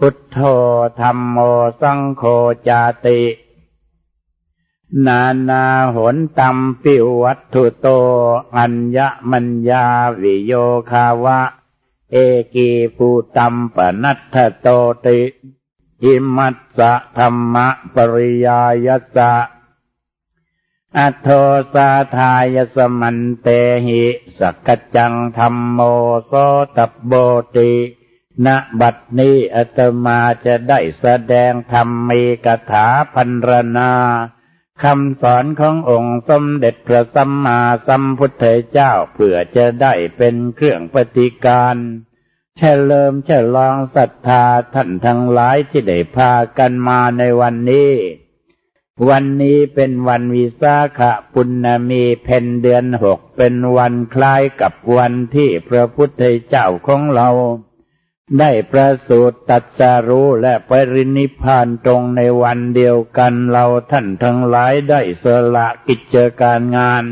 พุทโธธรรมโมสังโฆจาติ นานาหนตัมปิวัตถุโต อัญญมัญญาวิโยคาวะ เอกีปูตัมปนัตถโตติอิมัสสะธรรมะปริยายัสสะอัโทสาทายสมันเตหิสกจังธรรมโมโสตโบติ ณบัดนี้อาตมาจะได้แสดงธรรมมีกถาพันรนาคำสอนขององค์สมเด็จพระสัมมาสัมพุทธเจ้าเพื่อจะได้เป็นเครื่องปฏิการเฉลิมฉลองศรัทธาท่านทั้งหลายที่ได้พากันมาในวันนี้ วันนี้เป็นวันวิสาขปุณณมีเพนเดือนหกเป็นวันคล้ายกับวันที่พระพุทธเจ้าของเรา ได้ประสูติตัดสรู้และปรินิพานตรงในวันเดียวกันเราท่านทั้งหลายได้สละกิจการงาน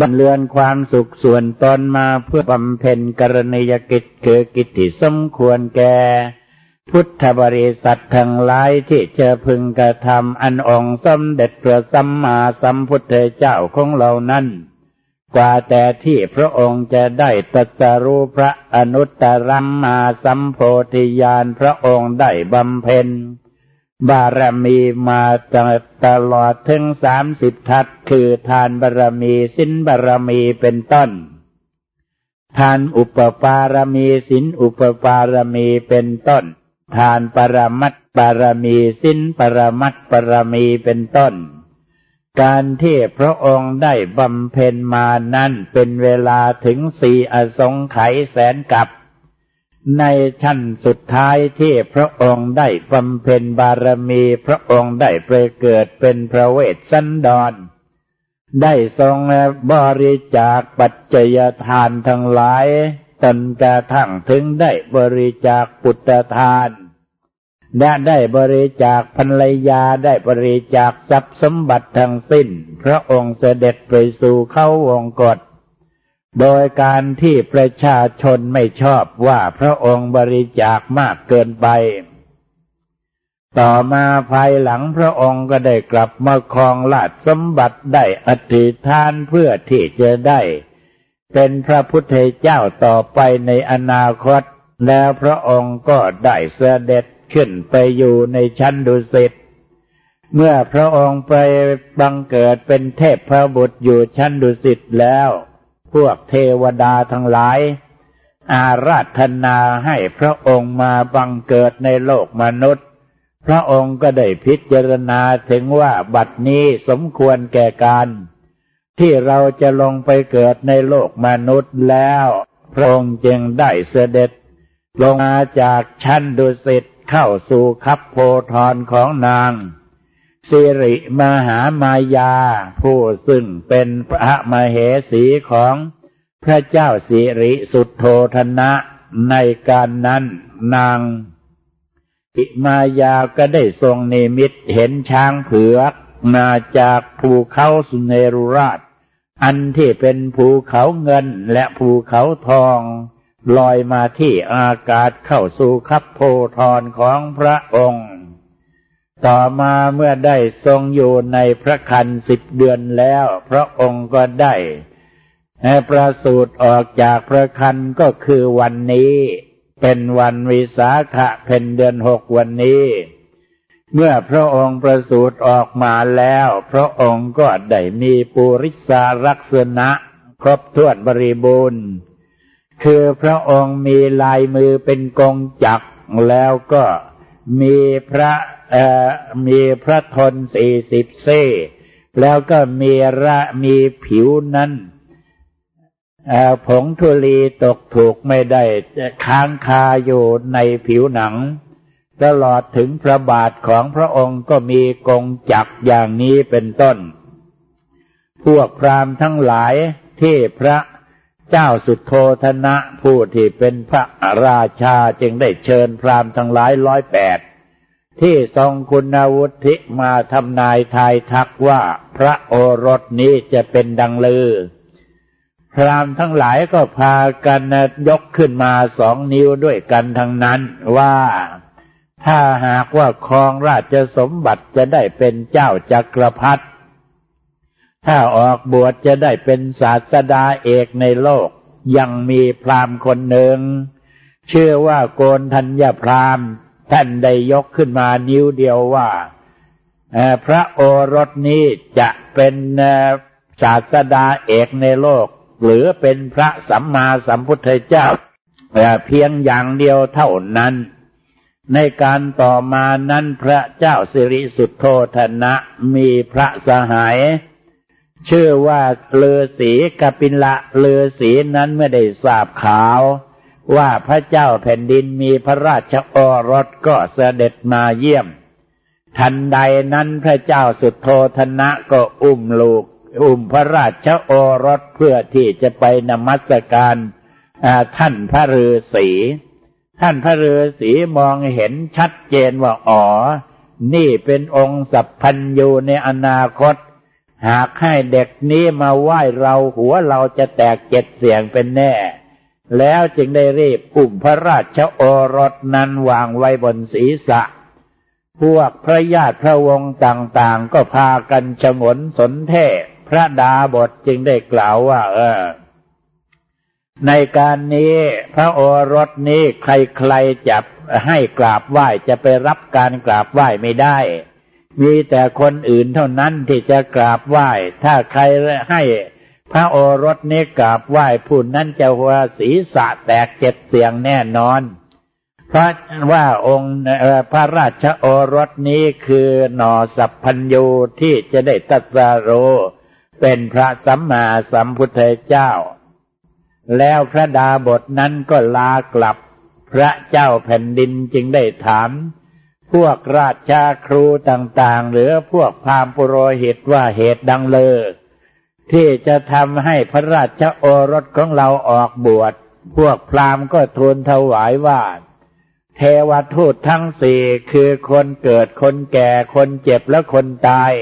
บรรเลือนความสุขส่วนตนมาเพื่อบำเพ็ญกรณียกิจคือกิจที่สมควรแก่ พุทธบริษัททั้งหลายที่จะพึงกระทำอันองสมเด็จพระสัมมาสัมพุทธเจ้าของเรานั้น กว่าแต่ที่พระองค์จะได้ตรัสรู้พระอนุตตรัมมาสัมโพธิญาณพระองค์ได้บำเพ็ญ บารมีมาตลอดถึงสามสิบทัศคือทานบารมีสินบารมีเป็นต้น ทานอุปปารมีสินอุปปารมีเป็นต้น ทานปรมัตปารมีสินปรมัตปารมีเป็นต้น การที่พระองค์ได้บำเพ็ญมานั้นเป็นเวลาถึงสี่อสงไขยแสนกับในชั้นสุดท้ายที่พระองค์ได้บำเพ็ญบารมี พระองค์ได้ไปเกิดเป็นพระเวสสันดร ได้ทรงบริจาคปัจจัยทานทั้งหลายจนกระทั่งถึงได้บริจาคปุตตทาน และได้บริจาคภรรยาได้บริจาคทรัพย์สมบัติทั้งสิ้น พระองค์เสด็จไปสู่เข้าวงกฏโดยการที่ประชาชนไม่ชอบว่าพระองค์บริจาคมากเกินไป ต่อมาภายหลังพระองค์ก็ได้กลับมาครองราชสมบัติได้อธิษฐานเพื่อที่จะได้ เป็นพระพุทธเจ้าต่อไปในอนาคต แล้วพระองค์ก็ได้เสด็จ ขึ้นไปอยู่ในชั้นดุสิตเมื่อพระองค์ไปบังเกิดเป็นเทพพระบุตรอยู่ชั้นดุสิตแล้ว พวกเทวดาทั้งหลาย อาราธนาให้พระองค์มาบังเกิดในโลกมนุษย์ พระองค์ก็ได้พิจารณาถึงว่าบัดนี้สมควรแก่การ ที่เราจะลงไปเกิดในโลกมนุษย์แล้ว พระองค์จึงได้เสด็จ ลงมาจากชั้นดุสิต เข้าสู่คับโพธรของนางสิริมหามายา ผู้ซึ่งเป็นพระมเหสีของพระเจ้าสิริสุทโธธนะในการนั้นนางอิมายาก็ได้ทรงนิมิตเห็นช้างเผือกมาจากภูเขาสุเนรุราช อันที่เป็นภูเขาเงินและภูเขาทอง ลอยมาที่อากาศเข้าสู่คับโพธรของพระองค์ ต่อมาเมื่อได้ทรงอยู่ในพระคันสิบเดือนแล้ว พระองค์ก็ได้ประสูติออกจากพระคันก็คือวันนี้ เป็นวันวิสาขะเป็นเดือนหกวันนี้ เมื่อพระองค์ประสูติออกมาแล้ว พระองค์ก็ได้มีปุริสารักษณะ ครบถ้วนบริบูรณ์ คือพระองค์มีลายมือเป็นกงจักรแล้วก็มีพระมีพระทนสี่สิบเซ่แล้วก็มีระมีผิวนั้นผงทุลีตกถูกไม่ได้ค้างคาอยู่ในผิวหนัง ตลอดถึงพระบาทของพระองค์ก็มีกงจักอย่างนี้เป็นต้น พวกพราหมณ์ทั้งหลายที่พระ เจ้าสุดโทธนะผู้ที่เป็นพระราชาจึงได้เชิญพราหมณ์ทั้งหลายร้อยแปดที่ทรงคุณวุฒิมาทำนายทายทักว่าพระโอรสนี้จะเป็นดังลือ พรามทั้งหลายก็พากันยกขึ้นมาสองนิ้วด้วยกันทั้งนั้นว่าถ้าหากว่าครองราชสมบัติจะได้เป็นเจ้าจักรพรรดิ ถ้าออกบวชจะได้เป็นศาสดาเอกในโลก ยังมีพรามคนหนึ่ง เชื่อว่าโกนทัญญพรามท่านได้ยกขึ้นมานิ้วเดียวว่าพระโอรสนี้จะเป็นศาสดาเอกในโลก หรือเป็นพระสัมมาสัมพุทธเจ้าเพียงอย่างเดียวเท่านั้น ในการต่อมานั้นพระเจ้าสิริสุทโธธนะมีพระสหาย ชื่อว่าเลือสีกปินละเลือสีนั้นไม่ได้ทราบข่าว ว่าพระเจ้าแผ่นดินมีพระราชโอรสก็เสด็จมาเยี่ยม ทันใดนั้นพระเจ้าสุดโทธนะก็อุ้มลูก อุ้มพระราชโอรสเพื่อที่จะไปนมัสการท่านพระฤาษีท่านพระฤาษีมองเห็นชัดเจนว่าอ๋อ นี่เป็นองค์สัพพัญญูในอนาคต หากให้เด็กนี้มาไหว้เราหัวเราจะแตกเจ็ดเสียงเป็นแน่ แล้วจึงได้รีบอุ้มพระราชโอรสนั้นวางไว้บนศีรษะ พวกพระญาติพระวงศ์ต่างๆ ก็พากันฉงนสนเทพระดาบทจึงได้กล่าวว่า เออ ในการนี้พระโอรสนี้ใครๆจะให้กราบไหว้จะไปรับการกราบไหว้ไม่ได้ มีแต่คนอื่นเท่านั้นที่จะกราบไหว้ ถ้าใครให้พระโอรสนี้กราบไหว้ผู้นั้นจะหัวศีรษะแตกเจ็บเสียงแน่นอน เพราะว่าองค์พระราชโอรสนี้คือหนอสัพพัญญูที่จะได้ตัสรู้เป็นพระสัมมาสัมพุทธเจ้า แล้วพระดาบทนั้นก็ลากลับ พระเจ้าแผ่นดินจึงได้ถาม พวกราชาครูต่างๆ หรือพวกพามปุโรหิตว่าเหตุดังเลยที่จะทำให้พระราชโอรสของเราออกบวช พวกพราหมณ์ก็ทูลถวายว่าเทวทูตทั้งสี่คือคนเกิดคนแก่คนเจ็บและคนตาย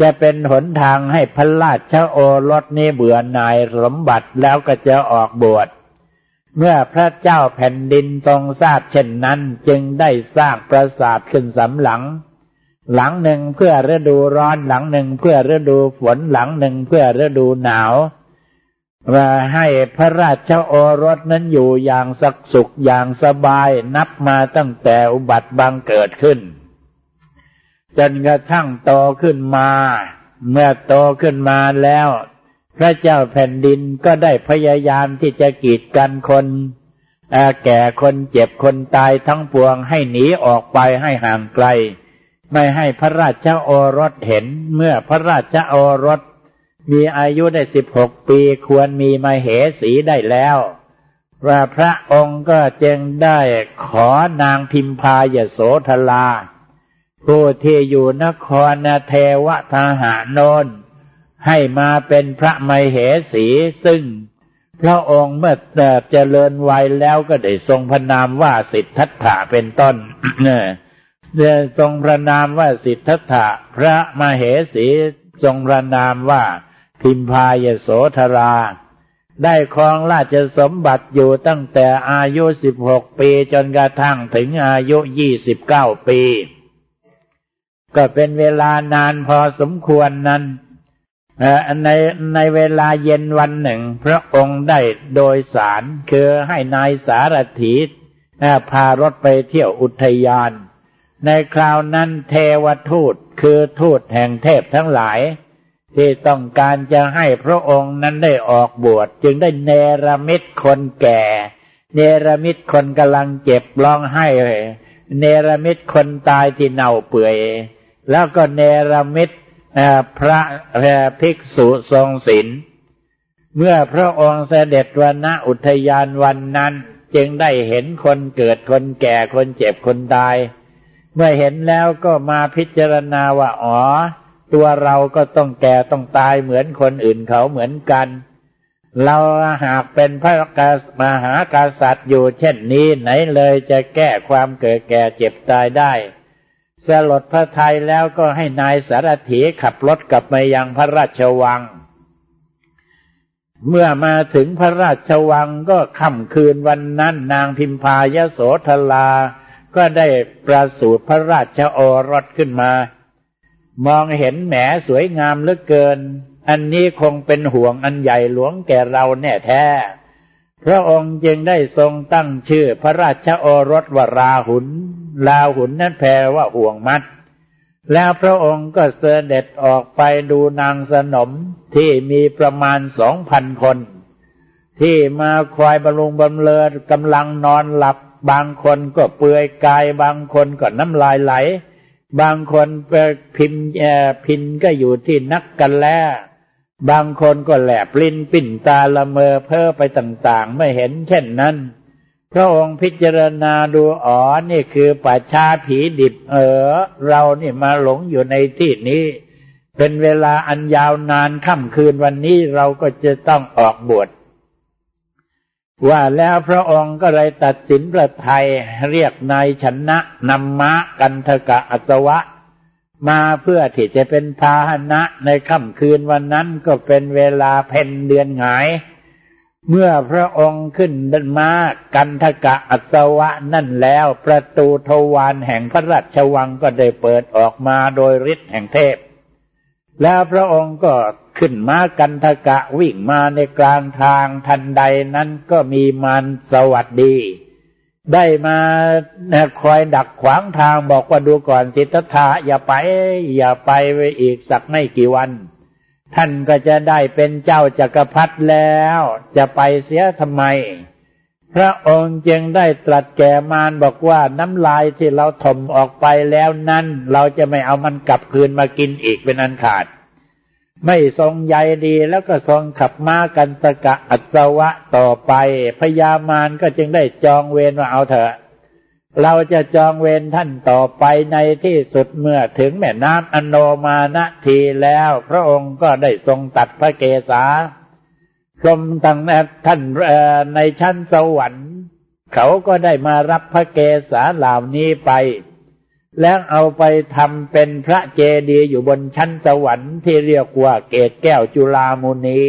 จะเป็นหนทางให้พระราชโอรสนี้เบื่อหน่ายสมบัติแล้วก็จะออกบวช เมื่อพระเจ้าแผ่นดินทรงทราบเช่นนั้นจึงได้สร้างปราสาทขึ้นสำหลัง หลังหนึ่งเพื่อฤดูร้อนหลังหนึ่งเพื่อฤดูฝนหลังหนึ่งเพื่อฤดูหนาวว่าให้พระราชโอรสนั้นอยู่อย่างสักสุขอย่างสบายนับมาตั้งแต่อุบัติบังเกิดขึ้น จนกระทั่งโตขึ้นมา เมื่อโตขึ้นมาแล้ว พระเจ้าแผ่นดินก็ได้พยายามที่จะกีดกันคนแก่คนเจ็บคนตายทั้งปวงให้หนีออกไปให้ห่างไกล ไม่ให้พระราชโอรสเห็นเมื่อพระราชโอรส มีอายุได้สิบหกปีควรมีมาเหสีได้แล้วว่าพระองค์ก็จึงได้ขอนางพิมพายโสธลาผู้ที่อยู่นครเทวทหารโนน ให้มาเป็นพระมเหสีซึ่งพระองค์เมื่อเจริญวัยแล้วก็ได้ทรงพระนามว่าสิทธัตถะเป็นต้นเนี่ยเรียทรงพระนามว่าสิทธัตถะพระมเหสีทรงพระนามว่าพิมพายโสธรา ได้ครองราชสมบัติอยู่ตั้งแต่อายุสิบหกปีจนกระทั่งถึงอายุยี่สิบเก้าปี ก็เป็นเวลานานพอสมควรนั้น ในในเวลาเย็นวันหนึ่ง พระองค์ได้โดยสารคือให้นายสารถีพารถไปเที่ยวอุทยาน ในคราวนั้นเทวทูตคือทูตแห่งเทพทั้งหลาย ที่ต้องการจะให้พระองค์นั้นได้ออกบวชจึงได้เนรมิตคนแก่ เนรมิตคนกำลังเจ็บร้องไห้เนรมิตคนตายที่เน่าเปื่อยแล้วก็เนรมิต พระภิกษุทรงศีลเมื่อพระองค์เสด็จวันณอุทยานวันนั้น จึงได้เห็นคนเกิดคนแก่คนเจ็บคนตาย เมื่อเห็นแล้วก็มาพิจารณาว่าอ๋อ ตัวเราก็ต้องแก่ต้องตายเหมือนคนอื่นเขาเหมือนกัน เราหากเป็นพระกามหากษัตริย์อยู่เช่นนี้ไหนเลยจะแก้ความเกิดแก่เจ็บตายได้ สลดพระไทยแล้วก็ให้นายสารถีขับรถกลับมายังพระราชวัง เมื่อมาถึงพระราชวังก็ค่ำคืนวันนั้นนางพิมพายโสธลา ก็ได้ประสูติพระราชโอรสขึ้นมา มองเห็นแหมสวยงามเหลือเกิน อันนี้คงเป็นห่วงอันใหญ่หลวงแก่เราแน่แท้ พระองค์จึงได้ทรงตั้งชื่อพระราชโอรสวราหุน ลาหุนนั้นแปลว่าห่วงมัด แล้วพระองค์ก็เสด็จออกไปดูนางสนมที่มีประมาณสองพันคน ที่มาคอยบำรุงบำเรอกำลังนอนหลับ บางคนก็เปื่อยกาย บางคนก็น้ำลายไหล บางคนพินพินก็อยู่ที่นักกันแล้วบางคนก็แหลบลิ้นปิ่นตาละเมอเพ้อไปต่างๆ ไม่เห็นเช่นนั้น พระองค์พิจารณาดูอ๋อนี่คือป่าชาผีดิบเออ เรานี่มาหลงอยู่ในที่นี้ เป็นเวลาอันยาวนานค่ำคืนวันนี้เราก็จะต้องออกบวชว่าแล้วพระองค์ก็เลยตัดสินพระไทยเรียกนายชนะนำม้ากันทกะอัศวะ มาเพื่อที่จะเป็นพาหนะในค่ำคืนวันนั้นก็เป็นเวลาเพ็ญเดือนหงาย เมื่อพระองค์ขึ้นดันมากันทกะอัศวะนั่นแล้ว ประตูทวารแห่งพระราชวังก็ได้เปิดออกมาโดยฤทธิ์แห่งเทพ แล้วพระองค์ก็ขึ้นมากันทกะวิ่งมาในกลางทางทันใดนั้นก็มีมารสวัสดี ได้มาคอยดักขวางทางบอกว่าดูก่อนสิทธัตถะอย่าไป อย่าไปไปอีกสักไม่กี่วัน ท่านก็จะได้เป็นเจ้าจักรพรรดิแล้ว จะไปเสียทำไม พระองค์จึงได้ตรัสแก่มารบอกว่าน้ำลายที่เราถมออกไปแล้วนั้น เราจะไม่เอามันกลับคืนมากินอีกเป็นอันขาด ไม่ทรงใยดีแล้วก็ทรงขับม้ากันตะกะอัศวะต่อไปพญามารก็จึงได้จองเวรว่าเอาเถอะ เราจะจองเวรท่านต่อไปในที่สุดเมื่อถึงแม่น้ำอโนมาณทีแล้ว พระองค์ก็ได้ทรงตัดพระเกศาพรมตั้งท่านในชั้นสวรรค์ เขาก็ได้มารับพระเกศาเหล่านี้ไป แล้วเอาไปทำเป็นพระเจดีย์อยู่บนชั้นสวรรค์ที่เรียกว่าเกตแก้วจุลามุนี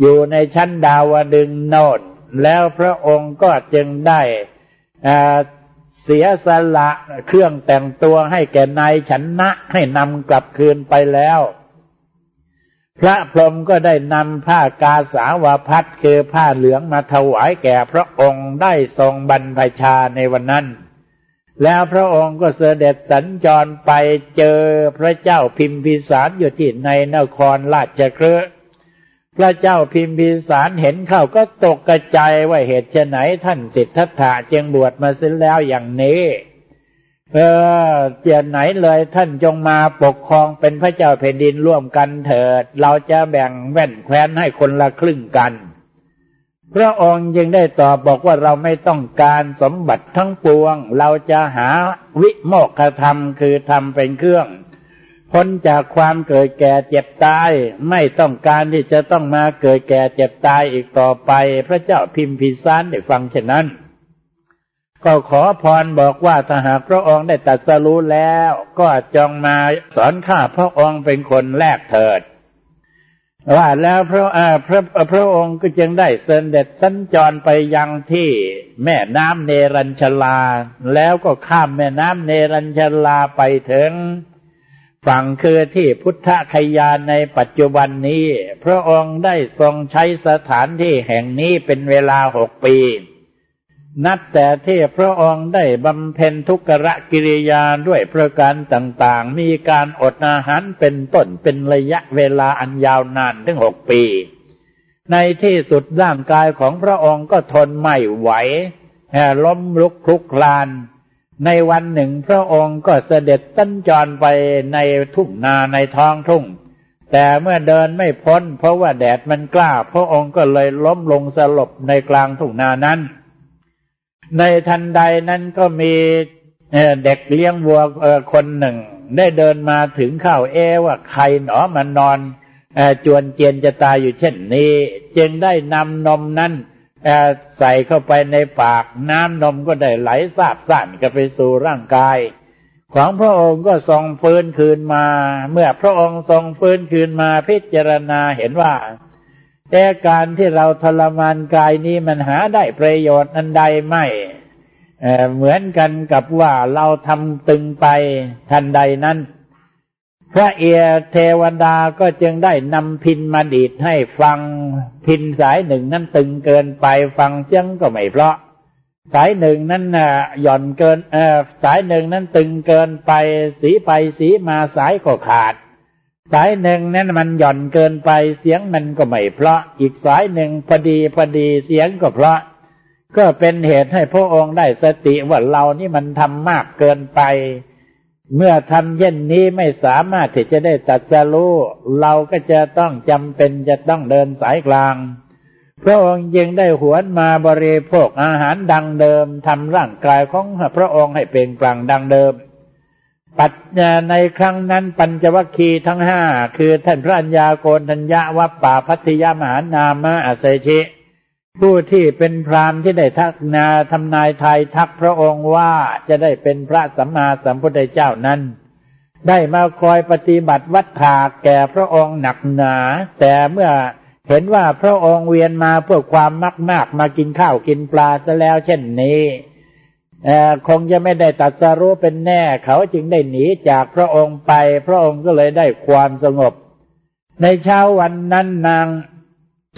อยู่ในชั้นดาวดึงโนดแล้วพระองค์ก็จึงได้ เสียสละเครื่องแต่งตัวให้แก่นายชนะให้นำกลับคืนไปแล้ว พระพรหมก็ได้นำผ้ากาสาวพัดคือผ้าเหลืองมาถวายแก่พระองค์ได้ทรงบรรพชาในวันนั้น แล้วพระองค์ก็เสด็จสัญจรไปเจอพระเจ้าพิมพิสารอยู่ที่ในนครราชเครือ พระเจ้าพิมพิสารเห็นเข้าก็ตกกระจายว่าเหตุไหนท่านสิทธัตถะจึงบวชมาสิ้นแล้วอย่างนี้เออเจียนไหนเลยท่านจงมาปกครองเป็นพระเจ้าแผ่นดินร่วมกันเถิด เราจะแบ่งแว่นแคว้นให้คนละครึ่งกัน พระองค์ยังได้ตอบบอกว่าเราไม่ต้องการสมบัติทั้งปวง เราจะหาวิโมกขธรรมคือทำเป็นเครื่อง พ้นจากความเกิดแก่เจ็บตาย ไม่ต้องการที่จะต้องมาเกิดแก่เจ็บตายอีกต่อไป พระเจ้าพิมพิสารได้ฟังเช่นนั้น ก็ขอพรบอกว่าถ้าหากพระองค์ได้ตัดสรู้แล้ว ก็จงมาสอนข้าพระองค์เป็นคนแรกเถิด ว่าแล้วพระอาพระพระองค์ก็จึงได้เสด็จสัญจรไปยังที่แม่น้ำเนรัญชลา แล้วก็ข้ามแม่น้ำเนรัญชลาไปถึง ฝั่งคือที่พุทธคยาในปัจจุบันนี้ พระองค์ได้ทรงใช้สถานที่แห่งนี้เป็นเวลาหกปี นับแต่ที่พระองค์ได้บำเพ็ญทุกรกิริยาด้วยประการต่างๆ มีการอดอาหารเป็นต้นเป็นระยะเวลาอันยาวนานถึงหกปี ในที่สุดร่างกายของพระองค์ก็ทนไม่ไหวแห่ล้มลุกคลุกคลาน ในวันหนึ่งพระองค์ก็เสด็จสัญจรไปในทุ่งนาในท้องทุ่ง แต่เมื่อเดินไม่พ้น เพราะว่าแดดมันกล้า พระองค์ก็เลยล้มลงสลบในกลางทุ่งนานั้น ในทันใดนั้นก็มีเด็กเลี้ยงวัวคนหนึ่ง ได้เดินมาถึงข้าวเอว่าใครหนอมันนอนจวนเจียนจะตายอยู่เช่นนี้ จึงได้นำนมนั้น ใส่เข้าไปในปากน้ำนมก็ได้ไหลซาบซ่านก็ไปสู่ร่างกาย ของพระองค์ก็ทรงฟื้นคืนมา เมื่อพระองค์ทรงฟื้นคืนมาพิจารณาเห็นว่า แต่การที่เราทรมานกายนี้มันหาได้ประโยชน์อันใดไม่เเหมือนกันกับว่าเราทำตึงไปทันใดนั้น พระเอียเทวดาก็จึงได้นำพินมาดีดให้ฟังพินสายหนึ่งนั้นตึงเกินไปฟังเสียงก็ไม่เพราะ สายหนึ่งนั้นหย่อนเกินเออสายหนึ่งนั้นตึงเกินไป สีไปสีมาสายก็ขาด สายหนึ่งนั้นมันหย่อนเกินไปเสียงมันก็ไม่เพราะ อีกสายหนึ่งพอดีพอดีเสียงก็เพราะ ก็เป็นเหตุให้พระองค์ได้สติว่าเรานี่มันทำมากเกินไป เมื่อทำเช่นนี้ไม่สามารถที่จะได้ตัดจะรู้เราก็จะต้องจำเป็นจะต้องเดินสายกลาง พระองค์ยังได้หวนมาบริโภคอาหารดังเดิมทำร่างกายของพระองค์ให้เป็นกลางดังเดิม ปัจญาในครั้งนั้นปัญจวัคคีย์ทั้งห้าคือท่านพระัญญาโกนทัญญาวัปป่าพัทยามหานามะอาศัยชิ ผู้ที่เป็นพรามที่ได้ทักนาทำนายไทยทักพระองค์ว่าจะได้เป็นพระสัมมาสัมพุทธเจ้านั้น ได้มาคอยปฏิบัติวัดถาแก่พระองค์หนักหนา แต่เมื่อเห็นว่าพระองค์เวียนมาเพื่อความมากมากมากินข้าวกินปลาซะแล้วเช่นนี้คงจะไม่ได้ตัดสรู้เป็นแน่ เขาจึงได้หนีจากพระองค์ไป พระองค์ก็เลยได้ความสงบ ในเช้าวันนั้นนาง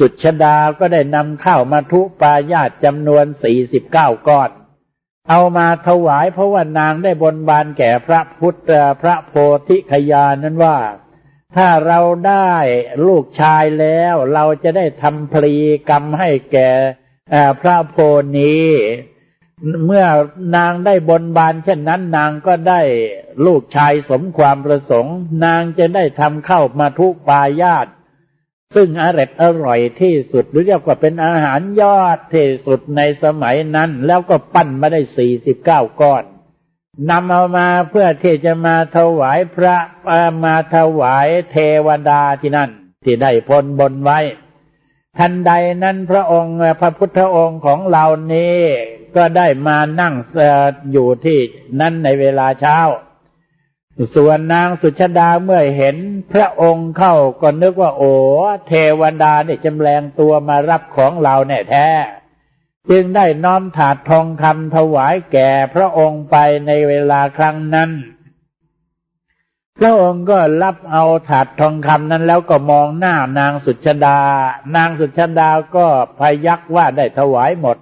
จุดชดาก็ได้นำข้าวมาทุปายาตจำนวนสี่สิบเก้าก้อน เอามาถวายเพราะว่านางได้บนบานแก่พระพุทธพระโพธิขยานั้นว่า ถ้าเราได้ลูกชายแล้วเราจะได้ทำพลีกรรมให้แก่พระโพนี้ เมื่อนางได้บนบานเช่นนั้นนางก็ได้ลูกชายสมความประสงค์ นางจะได้ทำเข้ามาทุปายาต ซึ่งอร่อยอร่อยที่สุดหรือเรียกว่าเป็นอาหารยอดที่สุดในสมัยนั้น แล้วก็ปั้นมาได้สี่สิบเก้าก้อนนำเอามาเพื่อที่จะมาถวายพระมาถวายเทวดาที่นั่น ที่ได้พลบนไว้ ทันใดนั้นพระองค์พระพุทธองค์ของเรานี้ ก็ได้มานั่งอยู่ที่นั่นในเวลาเช้า ส่วนนางสุชดาเมื่อเห็นพระองค์เข้าก็นึกว่า โอ้เทวดาเนี่ยจำแรงตัวมารับของเราแน่แท้ จึงได้น้อมถาดทองคำถวายแก่พระองค์ไปในเวลาครั้งนั้น พระองค์ก็รับเอาถาดทองคำนั้นแล้วก็มองหน้านางสุชดา นางสุชดาก็พยักว่าได้ถวายหมด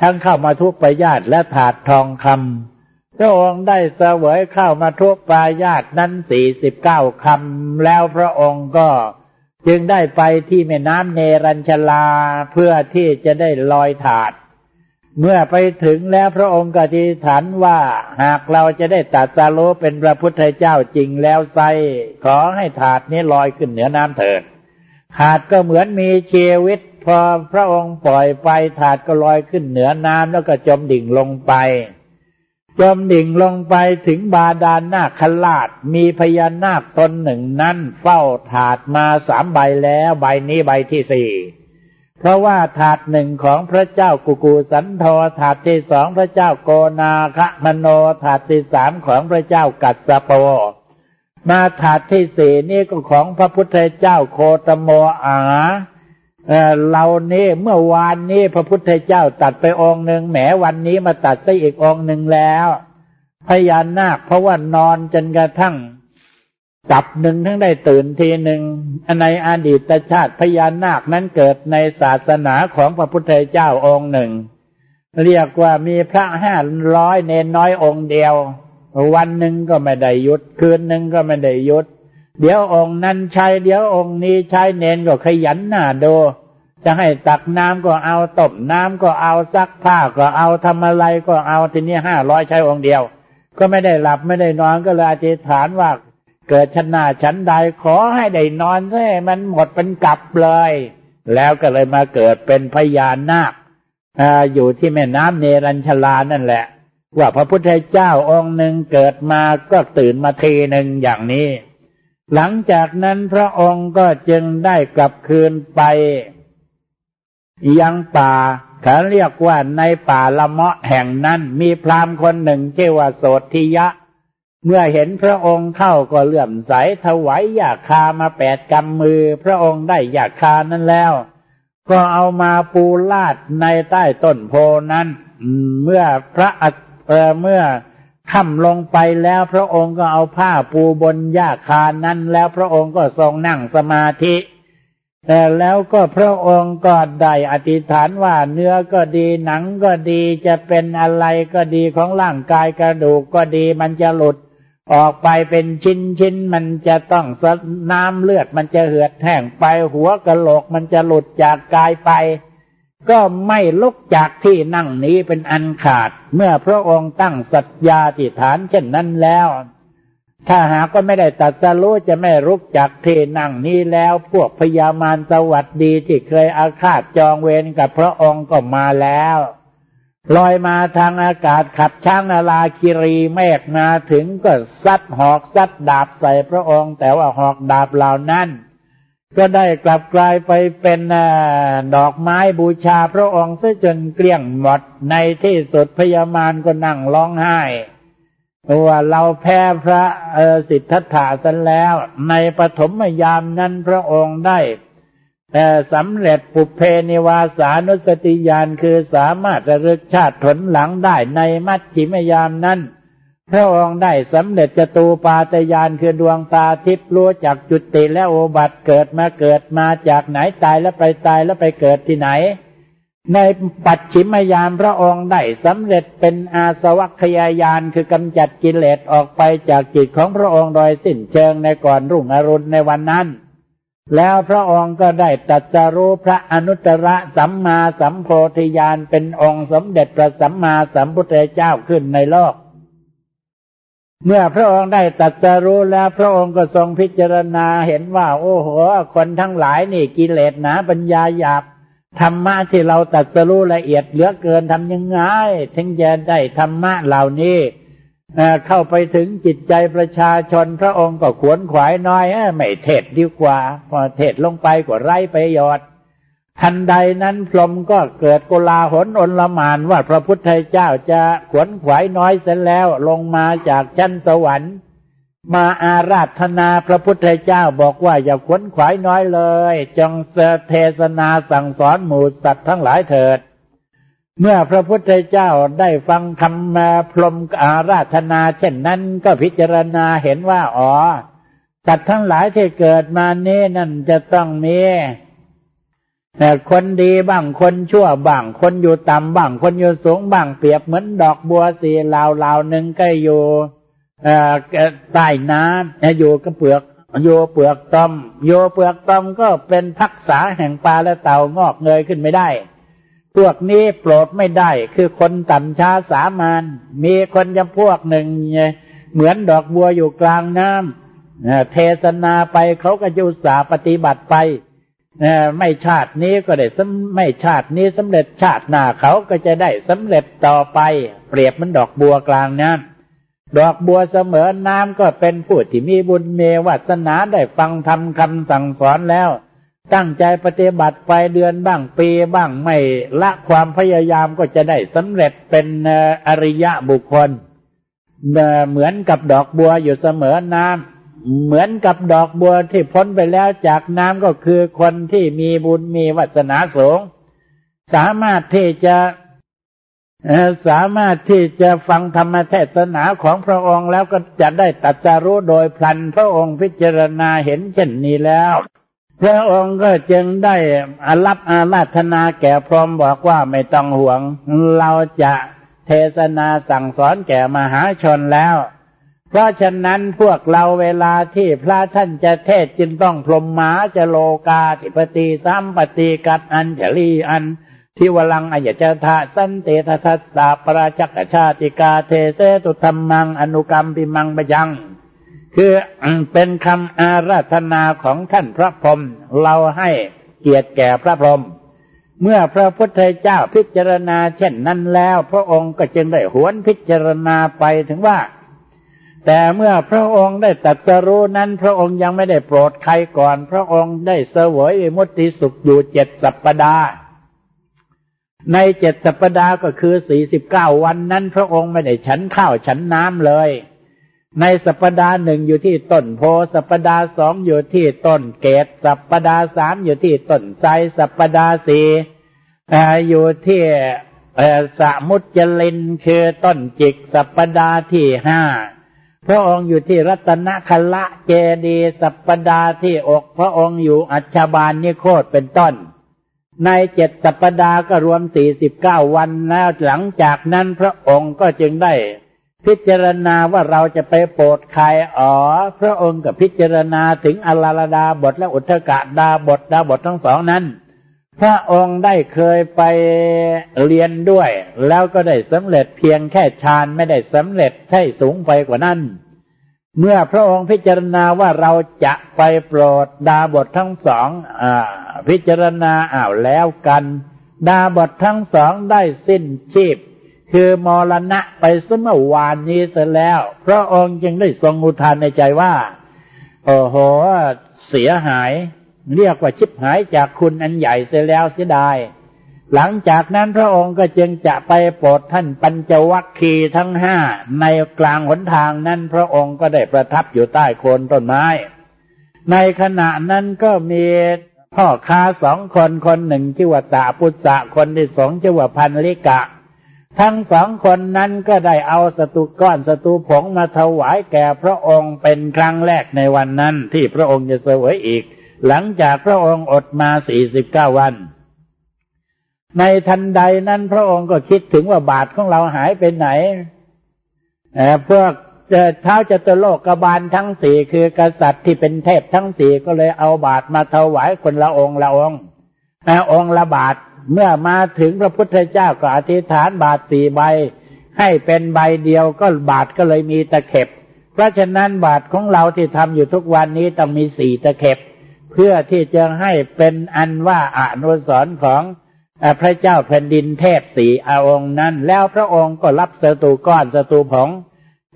ทั้งเข้ามาทุกประญาตและถาดทองคำ พระองค์ได้เสวยข้าวมาทุปปายาตนั้นสี่สิบเก้าคำ แล้วพระองค์ก็จึงได้ไปที่แม่น้ำเนรัญชลาเพื่อที่จะได้ลอยถาด เมื่อไปถึงแล้วพระองค์ก็อธิฐานว่าหากเราจะได้ตัดสาโลเป็นพระพุทธเจ้าจริงแล้วไซขอให้ถาดนี้ลอยขึ้นเหนือน้ำเถิดถาดก็เหมือนมีชีวิต พอพระองค์ปล่อยไปถาดก็ลอยขึ้นเหนือน้ำแล้วก็จมดิ่งลงไป จมดิ่งลงไปถึงบาดาลนาคลาดมีพญานาคตนหนึ่งนั้นเฝ้าถาดมาสามใบแล้วใบนี้ใบที่สี่เพราะว่าถาดหนึ่งของพระเจ้ากุกูสันทอถาดที่สองพระเจ้าโกนาคะมโนถาดที่สามของพระเจ้ากัสสปโปมาถาดที่สี่นี่ก็ของพระพุทธเจ้าโคตโมอา เรานี่เมื่อวานนี้พระพุทธเจ้าตัดไปองค์หนึ่งแหมวันนี้มาตัดซะอีกองค์หนึ่งแล้วพญานาคเพราะว่านอนจนกระทั่งจับหนึ่งทั้งได้ตื่นทีหนึ่งในอดีตชาติพญานาคนั้นเกิดในศาสนาของพระพุทธเจ้าองค์หนึ่ง เรียกว่ามีพระห้าร้อยเนนน้อยองค์เดียว วันหนึ่งก็ไม่ได้ยุด คืนหนึ่งก็ไม่ได้ยุด เดี๋ยวองค์นั้นใช้เดี๋ยวองค์นี้ใช้เนนก็ขยันหน้าดูจะให้ตักน้ำก็เอาตบน้ำก็เอาซักผ้าก็เอาทำอะไรก็เอาทีนี้ห้าร้อยใช้องค์เดียว ก็ไม่ได้หลับไม่ได้นอนก็เลยอธิษฐานว่าเกิดชนะฉันใดขอให้ได้นอนให้มันหมดเป็นกลับเลย แล้วก็เลยมาเกิดเป็นพญานาคอยู่ที่แม่น้ำเนรัญชลานั่นแหละ ว่าพระพุทธเจ้าองค์หนึ่งเกิดมาก็ตื่นมาทีหนึ่งอย่างนี้ หลังจากนั้นพระองค์ก็จึงได้กลับคืนไป ยังป่าเขาเรียกว่าในป่าละเมาะแห่งนั้น มีพราหมณ์คนหนึ่งชื่อว่าโสธิยะ เมื่อเห็นพระองค์เข้าก็เลื่อมใสถวายยาคามาแปดกำมือ พระองค์ได้ยาคานั้นแล้ว ก็เอามาปูลาดในใต้ต้นโพนั้น เมื่อพระเเมื่อ ค่ำลงไปแล้วพระองค์ก็เอาผ้าปูบนหญ้าคานั้น แล้วพระองค์ก็ทรงนั่งสมาธิแต่แล้วก็พระองค์ก็ได้อธิษฐานว่าเนื้อก็ดีหนังก็ดีจะเป็นอะไรก็ดีของร่างกายกระดูกก็ดีมันจะหลุด ออกไปเป็นชิ้นชิ้นมันจะต้องน้ำเลือดมันจะเหือดแห้งไปหัวกระโหลกมันจะหลุดจากกายไป ก็ไม่ลุกจากที่นั่งนี้เป็นอันขาด เมื่อพระองค์ตั้งสัจญาติฐานเช่นนั้นแล้ว ถ้าหาก็ไม่ได้ตัดสรู้จะไม่รุกจากที่นั่งนี้แล้ว พวกพญามารสวัสดีที่เคยอาฆาตจองเวรกับพระองค์ก็มาแล้วลอยมาทางอากาศขับช้างนาลาคิรีเมฆมาถึงก็ซัดหอกซัดดาบใส่พระองค์ แต่ว่าหอกดาบเหล่านั้น ก็ได้กลับกลายไปเป็นดอกไม้บูชาพระองค์ซะจนเกลี้ยงหมดในที่สุดพญามารก็นั่งร้องไห้ว่าเราแพ้พระสิทธัตถะสันแล้ว ในปฐมยามนั้นพระองค์ได้สำเร็จปุเพนิวาสานุสติญาณคือสามารถระลึกชาติผลหลังได้ในมัชชิมยามนั้น พระองค์ได้สำเร็จจตูปาตยานคือดวงตาทิพย์รู้จากจุติและโอบัติเกิดมาเกิดมาจากไหนตายแล้วไปตายแล้วไปเกิดที่ไหน ในปัจฉิมยามพระองค์ได้สำเร็จเป็นอาสวัคยายานคือกำจัดกิเลสออกไปจากจิตของพระองค์โดยสิ้นเชิงในก่อนรุ่งอรุณในวันนั้น แล้วพระองค์ก็ได้ตัดสรู้พระอนุตตรสัมมาสัมโพธิญาณเป็นองค์สมเด็จพระสัมมาสัมพุทธเจ้าขึ้นในโลก เมื่อพระองค์ได้ตัดสรู้แล้วพระองค์ก็ทรงพิจารณาเห็นว่า โอ้โห คนทั้งหลายนี่กิเลสหนาปัญญาหยาบธรรมะที่เราตัดสรู้ละเอียดเหลือเกินทำยังไงถึงจะได้ธรรมะเหล่านี้เข้าไปถึงจิตใจประชาชนพระองค์ก็ขวนขวายน้อยไม่เทศดีกว่า พอเทศลงไปก็ไร้ประโยชน์ ทันใดนั้นพรหมก็เกิดกลาหนอนลมานว่าพระพุทธเจ้าจะขวนขวายน้อยเสร็จแล้วลงมาจากชั้นสวรรค์ มาอาราธนาพระพุทธเจ้าบอกว่าอย่าขวนขวายน้อยเลย จงเทศนาสั่งสอนหมู่สัตว์ทั้งหลายเถิด เมื่อพระพุทธเจ้าได้ฟังคำมาพรมอาราธนา เช่นนั้นก็พิจารณาเห็นว่าอ๋อสัตว์ทั้งหลายที่เกิดมานี้นั่นจะต้องมี คนดีบ้างคนชั่วบ้างคนอยู่ต่ำบ้างคนอยู่สูงบ้างเปรียบเหมือนดอกบัวสีลาวลาวหนึ่งก็อยู่ใต้น้ำอยู่กับเปลือกโยเปลือกตอมโยเปลือกตอมก็เป็นทักษะแห่งปลาและเต่างอกเงยขึ้นไม่ได้ พวกนี้โปรดไม่ได้ คือคนต่ำช้าสามานมีคนจำพวกหนึ่ง เหมือนดอกบัวอยู่กลางน้ำเทศนาไปเขาก็ยุสาปฏิบัติไป ไม่ชาตินี้ก็ได้ไม่ชาตินี้สำเร็จชาติหน้าเขาก็จะได้สำเร็จต่อไป เปรียบมันดอกบัวกลางน้ำดอกบัวเสมอน้ำก็เป็นผู้ที่มีบุญเมวัสนาได้ฟังทำคำสั่งสอนแล้ว ตั้งใจปฏิบัติไปเดือนบ้างปีบ้างไม่ละความพยายามก็จะได้สำเร็จเป็นอริยะบุคคลเหมือนกับดอกบัวอยู่เสมอน้ำ เหมือนกับดอกบัวที่พ้นไปแล้วจากน้ำก็คือคนที่มีบุญมีวัสนาสูง สามารถที่จะสามารถที่จะฟังธรรมเทศนาของพระองค์แล้วก็จะได้ตัดจารู้โดยพลันพระองค์พิจารณาเห็นเช่นนี้แล้ว พระองค์ก็จึงได้อารับอาราธนาแก่พรหมบอกว่าไม่ต้องห่วง เราจะเทศนาสั่งสอนแก่มหาชนแล้ว เพราะฉะนั้นพวกเราเวลาที่พระท่านจะเทศจึงต้องพรหมมาจะโลกาธิปติสัมปติกัดอัญชลีอันทิวลังอายจทะสันเตทัสสะปราชักชาติกาเทเสตุธรรมังอนุกรรมปิมังบยัง คือเป็นคำอาราธนาของท่านพระพรหมเราให้เกียรติแก่พระพรหมเมื่อพระพุทธเจ้าพิจารณาเช่นนั้นแล้ว พระองค์ก็จึงได้หวนพิจารณาไปถึงว่า แต่เมื่อพระองค์ได้ตัดสรู้นั้น พระองค์ยังไม่ได้โปรดใครก่อน พระองค์ได้เสวยมุติสุขอยู่เจ็ดสัปปดาห์ในเจ็ดสัปปดาห์ก็คือสี่สิบเก้าวันนั้น พระองค์ไม่ได้ฉันข้าวฉันน้ำเลย ในสัปปดาห์หนึ่งอยู่ที่ต้นโพสัปปดาห์สองอยู่ที่ต้นเกตสัปปดาห์สามอยู่ที่ต้นไทรสัปปดาห์สี่อยู่ที่สมุจลินคือต้นจิกสัปปดาห์ที่ห้า พระองค์อยู่ที่รัตนคละเจดีสัปปดาที่อก พระองค์อยู่อัชบาลนิโคตเป็นต้น ในเจ็ดสัปดาห์ก็รวมสี่สิบเก้าวันแล้วหลังจากนั้นพระองค์ก็จึงได้ พิจารณาว่าเราจะไปโปรดใครอ๋อ พระองค์ก็พิจารณาถึงอลาลดาบทและอุทกะดาบทดาบททั้งสองนั้น พระองค์ได้เคยไปเรียนด้วย แล้วก็ได้สำเร็จเพียงแค่ฌานไม่ได้สำเร็จให้สูงไปกว่านั้น เมื่อพระองค์พิจารณาว่าเราจะไปโปรดดาบททั้งสองอพิจารณาอ้าวแล้วกัน ดาบททั้งสองได้สิ้นชีพ คือมรณะไปสมวานนี้เสียแล้ว พระองค์จึงได้ทรงอุทานในใจว่า โอ้โห เสียหาย เรียกว่าชิบหายจากคุณอันใหญ่เสียแล้วเสียดาย หลังจากนั้นพระองค์ก็จึงจะไปโปรดท่านปัญจวัคคีย์ทั้งห้าในกลางหนทางนั้นพระองค์ก็ได้ประทับอยู่ใต้โคนต้นไม้ ในขณะนั้นก็มีพ่อค้าสองคนคนหนึ่งชื่อว่าตาปุตตะคนที่สองชื่อว่าพันลิกะ ทั้งสองคนนั้นก็ได้เอาสตูก้อนสตูผงมาถวายแก่พระองค์เป็นครั้งแรกในวันนั้นที่พระองค์จะเสวยอีก หลังจากพระองค์อดมาสี่สิบเก้าวัน ในทันใดนั้นพระองค์ก็คิดถึงว่าบาทของเราหายไปไหนพวกเท้าจตุโลกบาลทั้งสี่คือกษัตริย์ที่เป็นเทพทั้งสี่ก็เลยเอาบาทมาถวายคนละองค์ละองค์องค์ละบาทเมื่อมาถึงพระพุทธเจ้าก็อธิษฐานบาทสี่ใบ ให้เป็นใบเดียวก็บาทก็เลยมีตะเข็บ เพราะฉะนั้นบาทของเราที่ทำอยู่ทุกวันนี้ต้องมีสี่ตะเข็บ เพื่อที่จะให้เป็นอันว่าอนุสรของพระเจ้าแผ่นดินเทพสีอาองค์นั้น แล้วพระองค์ก็รับสตูก้อนสตูผง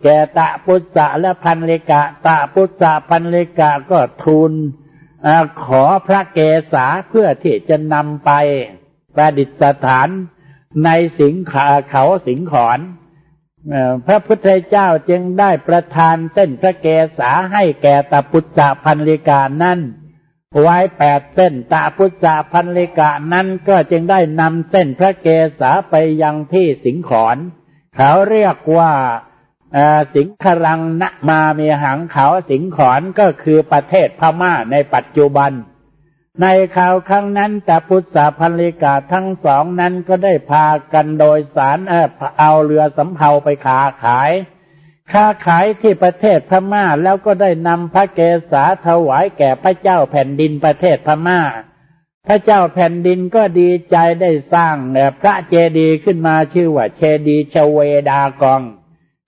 แกตะพุทธะและพันเลกะ ตะพุทธะพันเลกะก็ทูลขอพระเกศาเพื่อที่จะนำไปประดิษฐานในสิงขาเขาสิงขอนพระพุทธเจ้าจึงได้ประทานเส้นพระเกศาให้แก่ตะพุทธะพันเลกานั้น ไว้แปดเส้นตาพุทธาพันลิกะนั้นก็จึงได้นำเส้นพระเกศาไปยังที่สิงขอนเขาเรียกว่าสิงครังนมาเมีหังเขาสิงขอนก็คือประเทศพม่าในปัจจุบัน ในข่าวครั้งนั้นแต่พุทธาพันลิกาทั้งสองนั้นก็ได้พากันโดยสารเอาเรือสำเภาไปขาขาย ค้าขายที่ประเทศพม่าแล้วก็ได้นำพระเกศาถวายแก่พระเจ้าแผ่นดินประเทศพม่า พระเจ้าแผ่นดินก็ดีใจได้สร้างพระเจดีย์ขึ้นมาชื่อว่าเจดีย์ชเวดากอง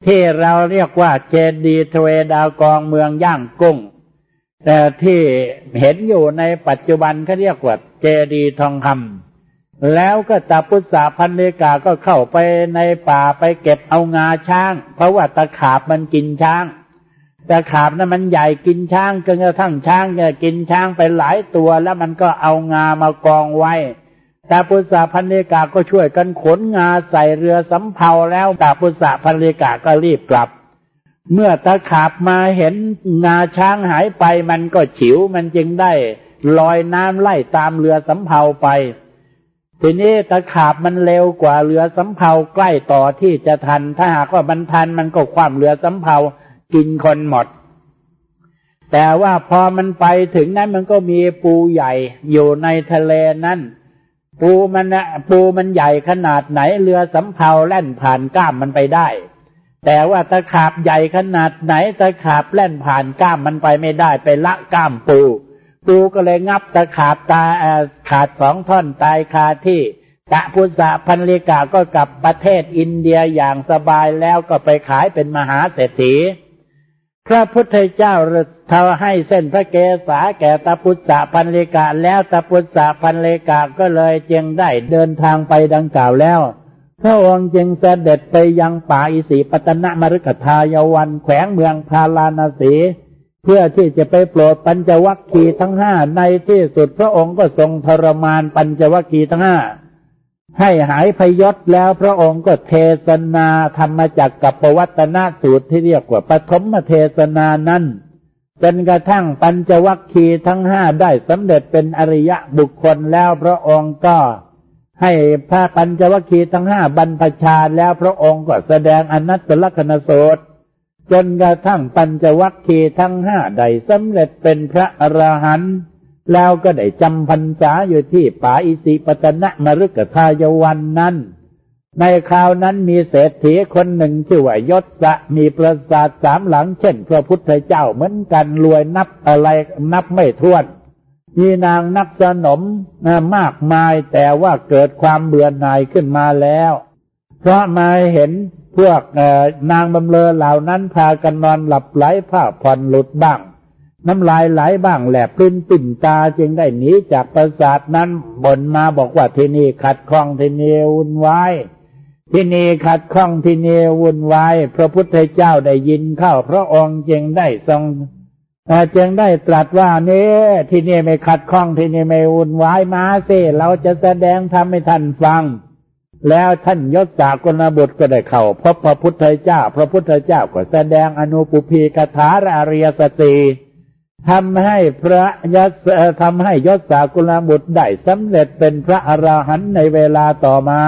ที่เราเรียกว่าเจดีย์ชเวดากองเมืองย่างกุ้ง แต่ที่เห็นอยู่ในปัจจุบันเขาเรียกว่าเจดีย์ทองคำ แล้วก็ตาพุทธาพันเลกาก็เข้าไปในป่าไปเก็บเอางาช้าง เพราะว่าตะขาบมันกินช้างตะขาบนั้นมันใหญ่กินช้างจนกระทั่งช้างเนี่ยกินช้างไปหลายตัวแล้วมันก็เอางามากองไว้ตาพุทธาพันเลกาก็ช่วยกันขนงาใส่เรือสำเภาแล้วตาพุทธาพันเลกาก็รีบกลับ เมื่อตะขาบมาเห็นงาช้างหายไปมันก็ฉิวมันจึงได้ลอยน้ำไล่ตามเรือสำเภาไป ทีนี้ตะขาบมันเร็วกว่าเรือสำเภาใกล้ต่อที่จะทัน ถ้าหากว่ามันทันมันก็ความเรือสำเภากินคนหมด แต่ว่าพอมันไปถึงนั้นมันก็มีปูใหญ่อยู่ในทะเลนั้นปูมันนะปูมันใหญ่ขนาดไหนเรือสำเภาแล่นผ่านก้ามมันไปได้ แต่ว่าตะขาบใหญ่ขนาดไหนตะขาบแล่นผ่านก้ามมันไปไม่ได้ ไปละก้ามปู ปูก็เลยงับตะขาบตาขาดสองท่อนตายคาที่ตะพุทธะพันลิกาก็กลับประเทศอินเดียอย่างสบายแล้วก็ไปขายเป็นมหาเศรษฐี พระพุทธเจ้าทาให้เส้นพระเกศาแก่ตาพุทธะพันเลกาแล้วตาพุทธะพันเลกาก็เลยจึงได้เดินทางไปดังกล่าวแล้ว พระองค์จึงเสด็จไปยังป่าอิสิปตนะมรุกทายวันแขวงเมืองพาราณสี เพื่อที่จะไปโปรดปัญจวัคคีย์ทั้งห้าในที่สุดพระองค์ก็ทรงทรมานปัญจวัคคีย์ทั้งห้าให้หายพยศแล้วพระองค์ก็เทศนาธรรมจักกับปวัตนาสูตรที่เรียกว่าปฐมเทศนานั้นจนกระทั่งปัญจวัคคีย์ทั้งห้าได้สำเร็จเป็นอริยะบุคคลแล้วพระองค์ก็ให้พระปัญจวัคคีย์ทั้งห้าบรรพชาแล้วพระองค์ก็แสดงอนัตตลกนโสตร จนกระทั่งปัญจวัคคีย์ทั้งห้าได้สำเร็จเป็นพระอรหันต์แล้วก็ได้จำพรรษาอยู่ที่ป่าอิสิปตนะมรุกทายวันนั้น ในคราวนั้นมีเศรษฐีคนหนึ่งชื่อว่ายศะมีประสาทสามหลังเช่น พระพุทธเจ้าเหมือนกันรวยนับอะไรนับไม่ถ้วนมีนางนักสนมมากมายแต่ว่าเกิดความเบื่อหน่ายขึ้นมาแล้ว เพราะมาเห็นพวกนางบำเลอเหล่านั้นพากันนอนหลับไหลผ้าผ่อนหลุดบ้าง น้ำลายไหลบ้างแหลบปลิ้นปิ่นตาจึงได้หนีจากปราสาทนั้นบ่นมาบอกว่าที่นี่ขัดข้องที่นี่วุ่นวายที่นี่ขัดข้องที่นี่วุ่นวายพระพุทธเจ้าได้ยินเข้าพระองค์จึงได้ทรงจึงได้ตรัสว่านี่ที่นี่ไม่ขัดข้องที่นี่ไม่วุ่นวายมาสิเราจะแสดงทำให้ท่านฟัง แล้วท่านยศจากกนบุตรก็ได้เข้าพบพระพุทธเจ้า พระพุทธเจ้าก็แสดงอนุปุพีกถาอริยสติทำให้พระยศทำให้ยศสากุลบุตรได้สำเร็จเป็นพระอราหันต์ในเวลาต่อมา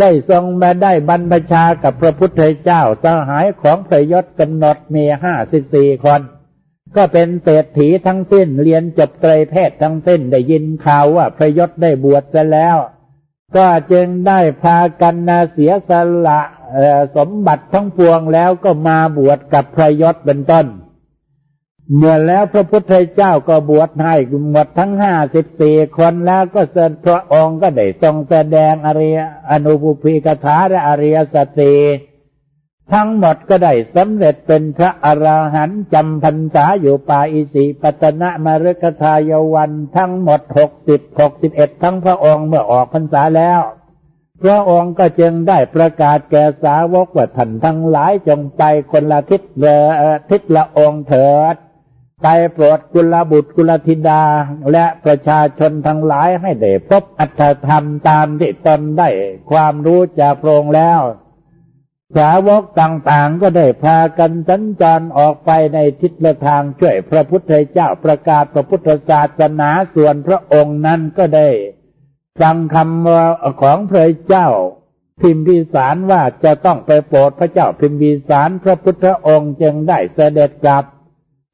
ได้ทรงมาได้บรรพชากับพระพุทธเจ้าสหายของพระยศกำหนดมีห้าสิบสี่คน ก็เป็นเศรษฐีทั้งสิ้นเรียนจบไตรเพศทั้งสิ้นได้ยินข่าวว่าพระยศได้บวชแล้ว ก็จึงได้พากันนาเสียสละสมบัติทั้งปวงแล้วก็มาบวชกับพระยศเป็นต้น เมื่อแล้วพระพุทธเจ้าก็บวชให้หมดทั้งห้าสิบสี่คนแล้วก็เสด็จพระองค์ก็ได้ทรงแสดงอริยอนุภูพิกถาและอริยสติ ทั้งหมดก็ได้สำเร็จเป็นพระอรหันต์จำพรรษาอยู่ป่าอิสิปตนะมฤคทายวันทั้งหมดหกสิบหกสิบเอ็ดทั้งพระองค์เมื่อออกพรรษาแล้ว พระองค์ก็จึงได้ประกาศแก่สาวกว่าท่านทั้งหลายจงไปคนละทิศเลทิศละองค์เถิด ไปโปรดกุลบุตรกุลธิดาและประชาชนทั้งหลายให้ได้พบอัตธรรมตามที่ตนได้ความรู้จากพระองค์แล้ว สาวกต่างๆก็ได้พากันสัญจรออกไปในทิศทางช่วยพระพุทธเจ้าประกาศพระพุทธศาสนาส่วนพระองค์นั้นก็ได้ฟังคำของพระเจ้าพิมพิสารว่าจะต้องไปโปรดพระเจ้าพิมพิสารพระพุทธองค์จึงได้เสด็จกลับ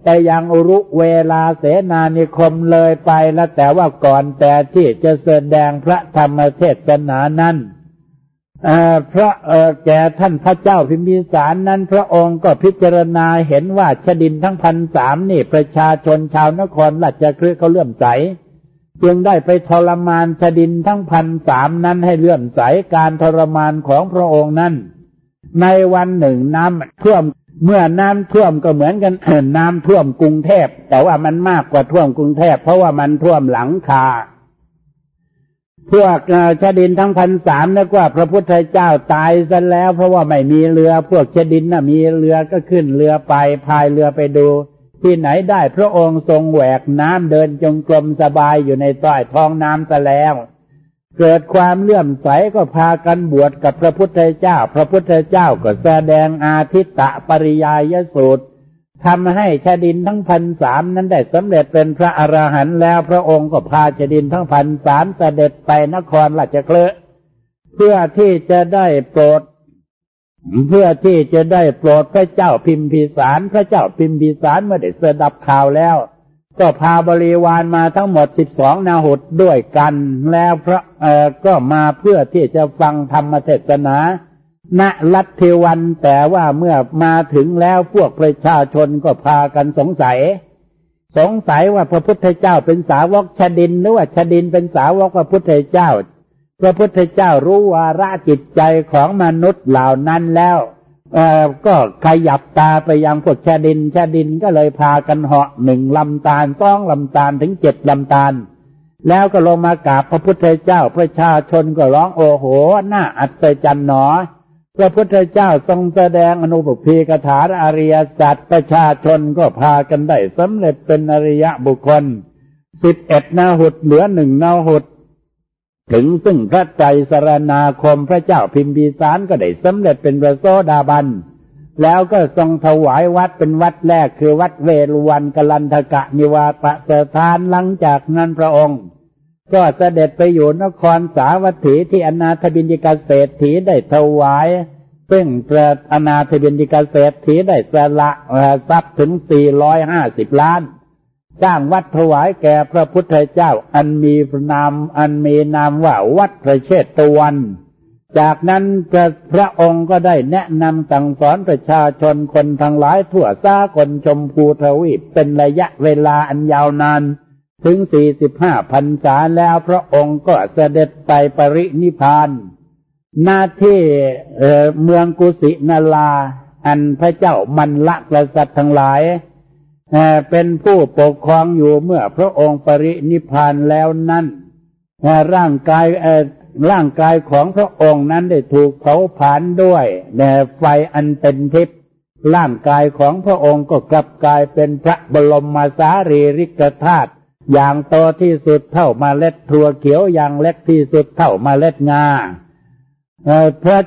แต่ยังอุรุเวลาเสนานิคมเลยไปแล้วแต่ว่าก่อนแต่ที่จะแสดงพระธรรมเทศนานั้น พระแก่ท่านพระเจ้าพิมพิสารนั้น พระองค์ก็พิจารณาเห็นว่าชดินทั้งพันสามนี่ ประชาชนชาวนครราชคฤห์เขาเลื่อมใส จึงได้ไปทรมานชดินทั้งพันสามนั้นให้เลื่อมใสการทรมานของพระองค์นั้น ในวันหนึ่งน้ำท่วมเมื่อน้ำท่วมก็เหมือนกันน้ำท่วมกรุงเทพแต่ว่ามันมากกว่าท่วมกรุงเทพเพราะว่ามันท่วมหลังคา พวกชดินทั้งพันสามนึกว่าพระพุทธเจ้าตายซะแล้ว เพราะว่าไม่มีเรือ พวกชดินน่ะมีเรือก็ขึ้นเรือไปพายเรือไปดู ที่ไหนได้พระองค์ทรงแหวกน้ำเดินจงกรมสบายอยู่ในใต้ท้องน้ำซะแล้ว เกิดความเลื่อมใสก็พากันบวชกับพระพุทธเจ้า พระพุทธเจ้าก็แสดงอาทิตตะปริยายสูตร ทำให้ชาดินทั้งพันสามนั้นได้สำเร็จเป็นพระอราหันต์แล้วพระองค์ก็พาชาดินทั้งพันสามเสด็จไปนครราชเคลเพื่อที่จะได้โปรด เพื่อที่จะได้โปรดพระเจ้าพิมพิสาร พระเจ้าพิมพิสารเมื่อได้เสดับข่าวแล้ว ก็พาบริวารมาทั้งหมดสิบสองนาหุดด้วยกัน แล้วพระเออก็มาเพื่อที่จะฟังธรรมเทศนา ณลัทธิวันแต่ว่าเมื่อมาถึงแล้วพวกประชาชนก็พากันสงสัย สงสัยว่าพระพุทธเจ้าเป็นสาวกชดินหรือว่าชดินเป็นสาวกพระพุทธเจ้า พระพุทธเจ้ารู้วาระจิตใจของมนุษย์เหล่านั้นแล้วก็ขยับตาไปยังพวกชาดินชาดินก็เลยพากันเหาะหนึ่งลำตาลสองลำตาลถึงเจ็ดลำตาล แล้วก็ลงมากราบพระพุทธเจ้าประชาชนก็ร้องโอโหน่าอัศจรรย์หนอ พระพุทธเจ้าทรงแสดงอนุปพีกถาอริยสัจประชาชนก็พากันได้สำเร็จเป็นอริยบุคคลสิบเอ็ดนาหุดเหลือหนึ่งนาหุดถึงซึ่งพระใจสรนาคมพระเจ้าพิมพีสารก็ได้สำเร็จเป็นพระโสดาบัน แล้วก็ทรงถวายวัดเป็นวัดแรกคือวัดเวรุวันกลันทกะนิวาปะสถานหลังจากนั้นพระองค์ ก็เสด็จไปอยู่นครสาวัตถีที่อนาถบินิกาเศรษฐีได้ถวาย ซึ่งพระอนาถบินิกาเศรษฐีได้สละทรัพย์ถึงสี่ร้อยห้าสิบล้านสร้างวัดถวายแก่พระพุทธเจ้า อันมีนามอันมีนามว่าวัดพระเชตวัน จากนั้นพระองค์ก็ได้แนะนำสั่งสอนประชาชนคนทั้งหลายทั่วซาคนชมพูทวีปเป็นระยะเวลาอันยาวนาน ถึงสี่สิบห้าพรรษาแล้วพระองค์ก็เสด็จไปปรินิพานหน้าที่เมืองกุสินาลา อันพระเจ้ามันละกษัตริย์ทั้งหลายเป็นผู้ปกครองอยู่เมื่อพระองค์ปรินิพานแล้วนั้นร่างกายร่างกายของพระองค์นั้นได้ถูกเผาผลาญด้วยไฟอันเป็นทิพย์ร่างกายของพระองค์ก็กลับกลายเป็นพระบรมมาสารีริกธาตุ อย่างโตที่สุดเท่ามาเล็ดถั่วเขียวอย่างเล็กที่สุดเท่ามาเล็ดงาพระ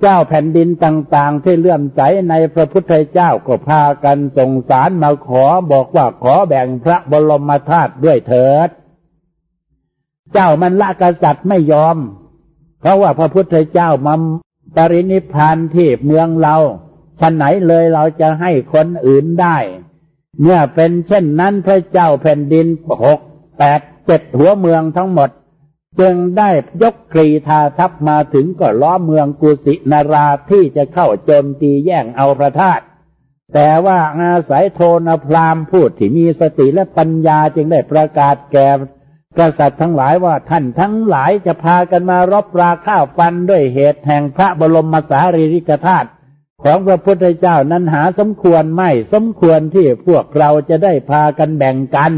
เจ้าแผ่นดินต่างๆ ที่เลื่อมใสในพระพุทธเจ้าก็พากันส่งสารมาขอบอกว่าขอแบ่งพระบรมธาตุด้วยเถิด เจ้ามันละกษัตริย์ไม่ยอม เพราะว่าพระพุทธเจ้ามาปรินิพานที่เมืองเราชั้นไหนเลยเราจะให้คนอื่นได้ เมื่อเป็นเช่นนั้นพระเจ้าแผ่นดินหกแปดเจ็ดหัวเมืองทั้งหมด จึงได้ยกกรีธาทัพมาถึงก็ล้อเมืองกุสินาราที่จะเข้าโจมตีแย่งเอาพระธาตุแต่ว่าอาศัยโทนพรามพูดที่มีสติและปัญญาจึงได้ประกาศแก่กษัตริย์ทั้งหลายว่าท่านทั้งหลายจะพากันมารบราข้าวฟันด้วยเหตุแห่งพระบรมสารีริกธาตุ ของพระพุทธเจ้านั้นหาสมควรไม่ สมควรที่พวกเราจะได้พากันแบ่งกัน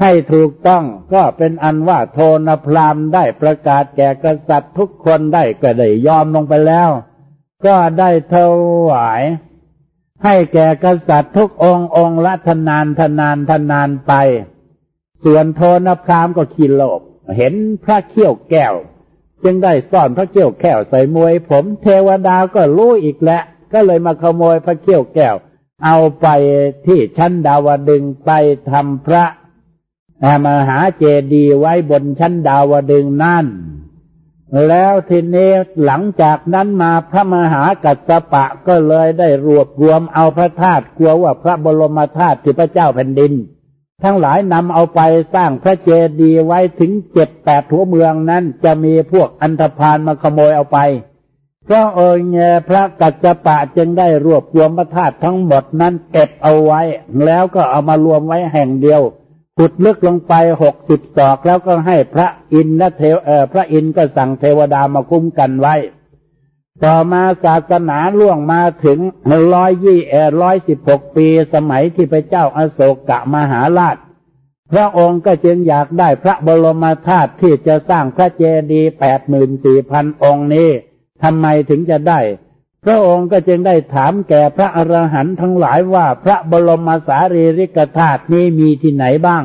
ให้ถูกต้องก็เป็นอันว่าโทนพรามได้ประกาศแก่กษัตริย์ทุกคนได้ก็ได้ยอมลงไปแล้ว ก็ได้ถวายให้แก่กษัตริย์ทุกองค์องค์ละทนานทนานทนานไป ส่วนโทนพรามก็ขีโลบเห็นพระเขี้ยวแก้ว จึงได้ซ่อนพระเขี้ยวแก้วใส่มวย ผมเทวดาก็รู้อีกแล้วก็เลยมาขโมยพระเขี้ยวแก้ว เอาไปที่ชั้นดาวดึงไปทำพระมหาเจดีย์ไว้บนชั้นดาวดึงนั่น แล้วทีนี้หลังจากนั้นมาพระมหากัสปะก็เลยได้รวบรวมเอาพระธาตุกลัวว่าพระบรมธาตุที่พระเจ้าแผ่นดิน ทั้งหลายนำเอาไปสร้างพระเจดีย์ไว้ถึงเจ็ดแปดหัวเมืองนั้นจะมีพวกอันธพาลมาขโมยเอาไปพระองค์พระกัจจปะจึงได้รวบรวมพระธาตุทั้งหมดนั้นเก็บเอาไว้ แล้วก็เอามารวมไว้แห่งเดียวขุดลึกลงไปหกสิบศอกแล้วก็ให้พระอินทร์และเทวพระอินทร์ก็สั่งเทวดามาคุ้มกันไว้ ต่อมาศาสนาล่วงมาถึงร้อยยี่เอร้อยสิบหกปีสมัยที่พระเจ้าอาโศกะมหาราช พระองค์ก็จึงอยากได้พระบรมธาตุที่จะสร้างพระเจดีย์แปดหมื่นสี่พันองค์นี้ทำไมถึงจะได้ พระองค์ก็จึงได้ถามแก่พระอรหันต์ทั้งหลายว่าพระบรมสารีริกธาตุนี้มีที่ไหนบ้าง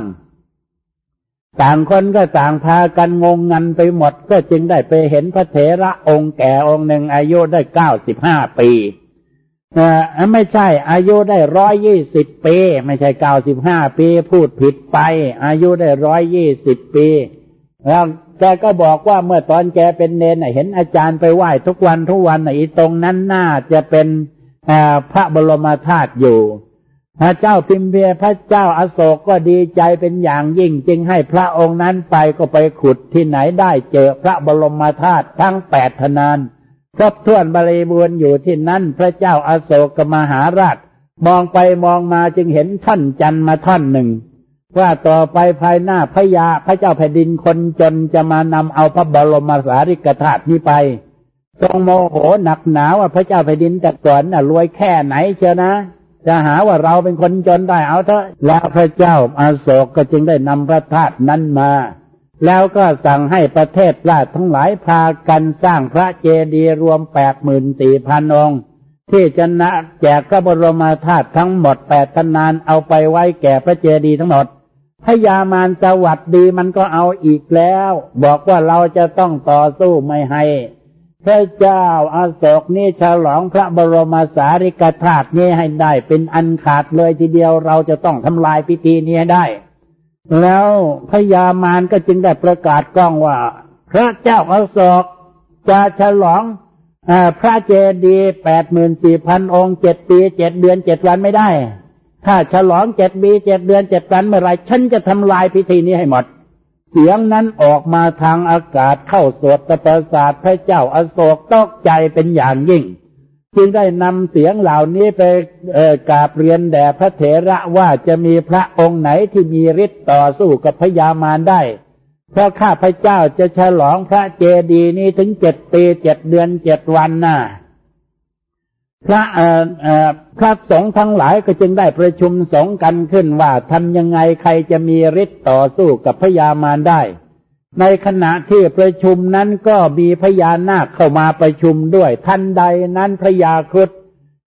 ต่างคนก็ต่างพากันงงงันไปหมด ก็จึงได้ไปเห็นพระเถระองค์แก่องค์หนึ่งอายุได้เก้าสิบห้าปีอไม่ใช่ อายุได้ร้อยยี่สิบปี ไม่ใช่เก้าสิบห้าปี พูดผิดไป อายุได้ร้อยยี่สิบปี แล้วแกก็บอกว่าเมื่อตอนแกเป็นเนนเห็นอาจารย์ไปไหว้ทุกวันทุกวันอีตรงนั้นน่าจะเป็นพระบรมธาตุอยู่ พระเจ้าพิมเพียพระเจ้าอาโศกก็ดีใจเป็นอย่างยิ่งจึงให้พระองค์นั้นไปก็ไปขุดที่ไหนได้เจอพระบรมธาตุทั้งแปดทนานครบถ้วนบริบูรณ์อยู่ที่นั่นพระเจ้าอาโศกมหาราช มองไปมองมาจึงเห็นท่อนจันมาท่อนหนึ่ง ว่าต่อไปภายหน้าพระยาพระเจ้าแผ่นดินคนจนจะมานำเอาพระบรมสารีริกธาตุนี้ไป ทรงโมโหหนักหนาว่าพระเจ้าแผ่นดินแต่ก่อนน่ะรวยแค่ไหนเชียวนะ จะหาว่าเราเป็นคนจนได้เอาเถอะแล้วพระเจ้าอาโศกก็จึงได้นำพระธาตุนั้นมา แล้วก็สั่งให้ประเทศราชทั้งหลายพากันสร้างพระเจดีย์รวมแปดหมื่นสี่พันองค์ที่จะนะแจกพระบรมธาตุทั้งหมดแปดทนานเอาไปไว้แก่พระเจดีย์ทั้งหมดพยามารสวัสดีมันก็เอาอีกแล้ว บอกว่าเราจะต้องต่อสู้ไม่ให้ พระเจ้าอาโศกนี่ฉลองพระบรมสารีริกธาตุนี้ให้ได้ เป็นอันขาดเลยทีเดียวเราจะต้องทำลายพิธีนี้ได้ แล้วพญามารก็จึงได้ประกาศกล้องว่า พระเจ้าอาโศกจะฉลองอพระเจดีย์แปดหมื่นสี่พันองค์เจ็ดปีเจ็ดเดือนเจ็ดวันไม่ได้ ถ้าฉลองเจ็ดปีเจ็ดเดือนเจ็ดวันเมื่อไรฉันจะทำลายพิธีนี้ให้หมด เสียงนั้นออกมาทางอากาศเข้าสวดตประสาทพระเจ้าอโศกตกใจเป็นอย่างยิ่ง จึงได้นำเสียงเหล่านี้ไปกราบเรียนแด่พระเถระว่าจะมีพระองค์ไหนที่มีฤทธิ์ต่อสู้กับพญามารได้ เพราะข้าพระเจ้าจะฉลองพระเจดีย์นี้ถึงเจ็ดปีเจ็ดเดือนเจ็ดวันน่ะ พระพระสงฆ์ทั้งหลายก็จึงได้ประชุมสงฆ์กันขึ้นว่าทำยังไงใครจะมีฤทธิ์ต่อสู้กับพญามารได้ ในขณะที่ประชุมนั้นก็มีพญานาคเข้ามาประชุมด้วยทันใดนั้นพญาครุฑ